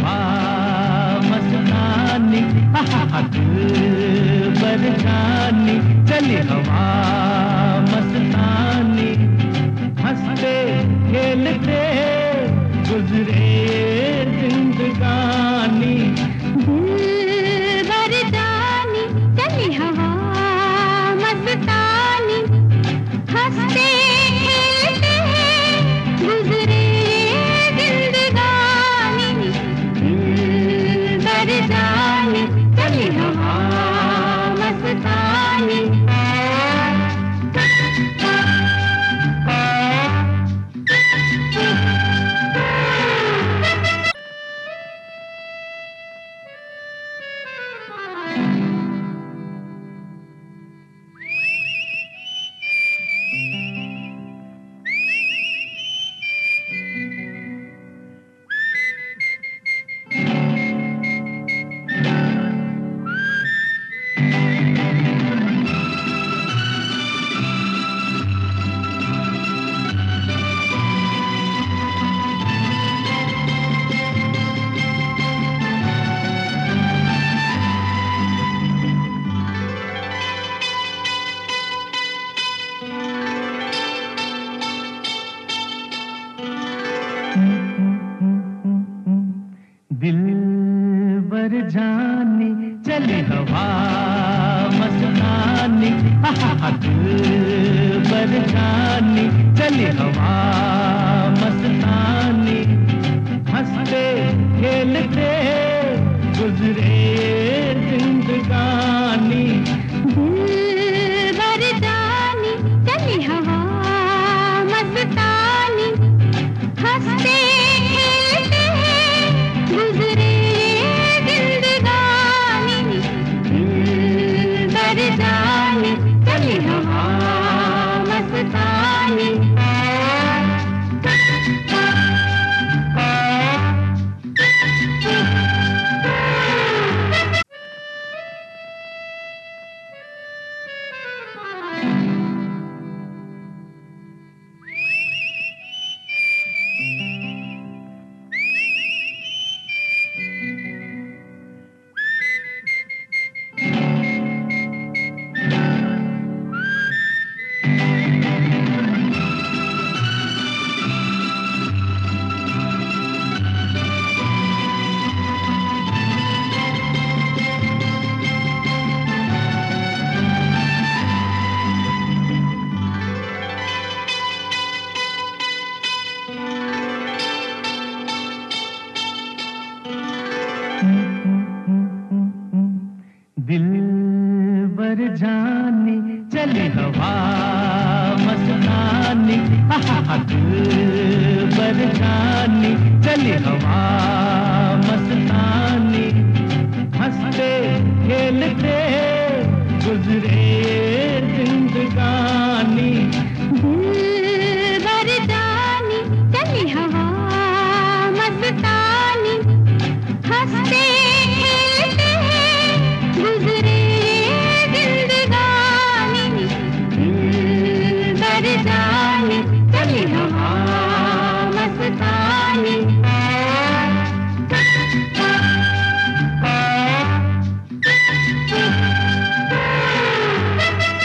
हवा मसनानी दिल बरसानी हवा मसनानी हँसते खेल पर जानी चली हवा मसनानी दिल पर जानी चली हवा। जहाँ दिल पर चली हवा।